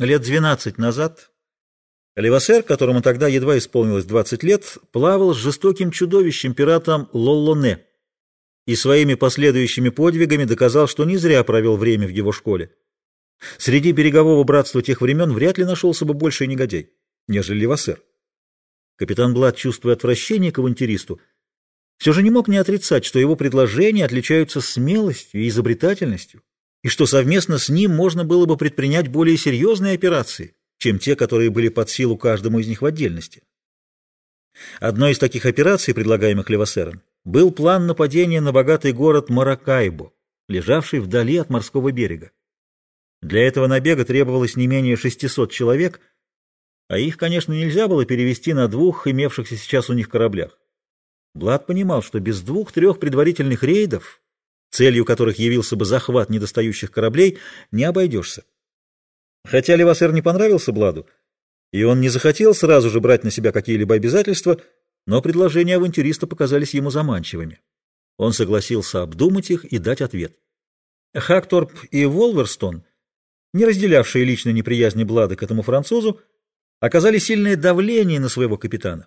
Лет 12 назад Левасер, которому тогда едва исполнилось 20 лет, плавал с жестоким чудовищем пиратом Лоллоне и своими последующими подвигами доказал, что не зря провел время в его школе. Среди берегового братства тех времен вряд ли нашелся бы больший негодяй, нежели Левасер. Капитан Блад, чувствуя отвращение к авантюристу, все же не мог не отрицать, что его предложения отличаются смелостью и изобретательностью, и что совместно с ним можно было бы предпринять более серьезные операции, чем те, которые были под силу каждому из них в отдельности. Одной из таких операций, предлагаемых Левасером, был план нападения на богатый город Маракайбо, лежавший вдали от морского берега. Для этого набега требовалось не менее 600 человек, а их, конечно, нельзя было перевести на двух имевшихся сейчас у них кораблях. Блад понимал, что без двух-трех предварительных рейдов, целью которых явился бы захват недостающих кораблей, не обойдешься. Хотя Левасер не понравился Бладу, и он не захотел сразу же брать на себя какие-либо обязательства, но предложения авантюриста показались ему заманчивыми. Он согласился обдумать их и дать ответ. Хакторп и Волверстон, не разделявшие личной неприязни Блада к этому французу, оказали сильное давление на своего капитана.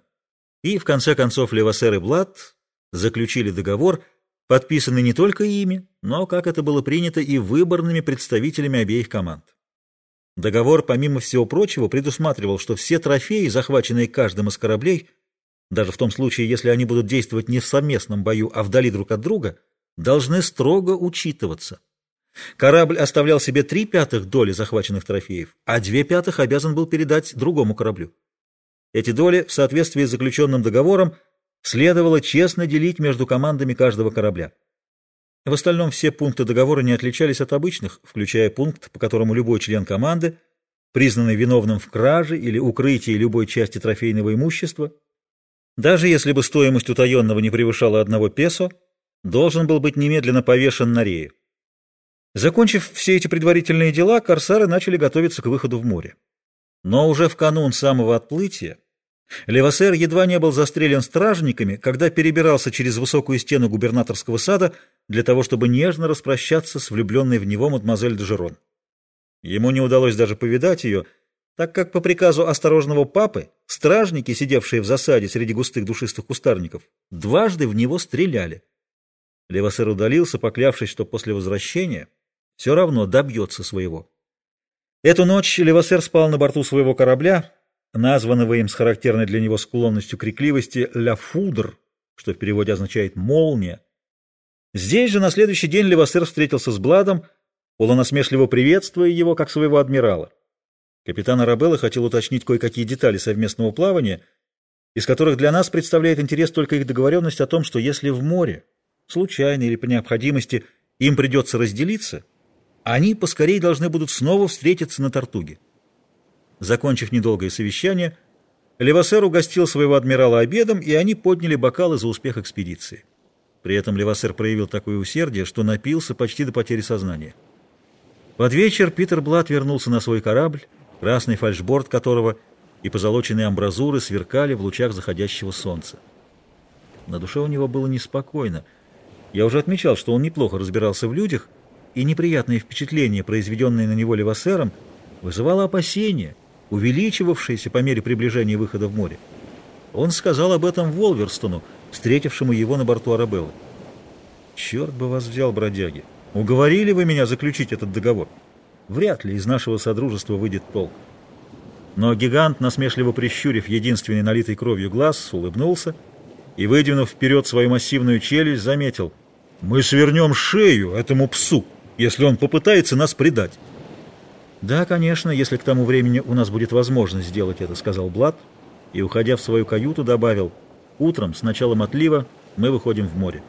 И, в конце концов, Левасер и Блад заключили договор, подписанный не только ими, но, как это было принято, и выборными представителями обеих команд. Договор, помимо всего прочего, предусматривал, что все трофеи, захваченные каждым из кораблей, даже в том случае, если они будут действовать не в совместном бою, а вдали друг от друга, должны строго учитываться. Корабль оставлял себе три пятых доли захваченных трофеев, а две пятых обязан был передать другому кораблю. Эти доли, в соответствии с заключенным договором, следовало честно делить между командами каждого корабля. В остальном все пункты договора не отличались от обычных, включая пункт, по которому любой член команды, признанный виновным в краже или укрытии любой части трофейного имущества, даже если бы стоимость утаенного не превышала одного песо, должен был быть немедленно повешен на рее. Закончив все эти предварительные дела, корсары начали готовиться к выходу в море. Но уже в канун самого отплытия Левасер едва не был застрелен стражниками, когда перебирался через высокую стену губернаторского сада для того, чтобы нежно распрощаться с влюбленной в него мадемуазель Дежерон. Ему не удалось даже повидать ее, так как по приказу осторожного папы стражники, сидевшие в засаде среди густых душистых кустарников, дважды в него стреляли. Левасер удалился, поклявшись, что после возвращения все равно добьется своего. Эту ночь Левасер спал на борту своего корабля, названного им с характерной для него склонностью крикливости «ля фудр», что в переводе означает «молния». Здесь же на следующий день Левасер встретился с Бладом, полунасмешливо приветствуя его как своего адмирала. Капитан Арабелла хотел уточнить кое-какие детали совместного плавания, из которых для нас представляет интерес только их договоренность о том, что если в море, случайно или по необходимости, им придется разделиться, они поскорее должны будут снова встретиться на Тартуге. Закончив недолгое совещание, Левасер угостил своего адмирала обедом, и они подняли бокалы за успех экспедиции. При этом Левасер проявил такое усердие, что напился почти до потери сознания. Под вечер Питер Блат вернулся на свой корабль, красный фальшборд которого и позолоченные амбразуры сверкали в лучах заходящего солнца. На душе у него было неспокойно. Я уже отмечал, что он неплохо разбирался в людях, и неприятные впечатления, произведенные на него Левасером, вызывало опасения — увеличивавшееся по мере приближения выхода в море. Он сказал об этом Волверстону, встретившему его на борту Арабеллы. «Черт бы вас взял, бродяги! Уговорили вы меня заключить этот договор? Вряд ли из нашего содружества выйдет толк». Но гигант, насмешливо прищурив единственный налитый кровью глаз, улыбнулся и, выдвинув вперед свою массивную челюсть, заметил, «Мы свернем шею этому псу, если он попытается нас предать». «Да, конечно, если к тому времени у нас будет возможность сделать это», — сказал Блад, и, уходя в свою каюту, добавил, «Утром, с началом отлива, мы выходим в море».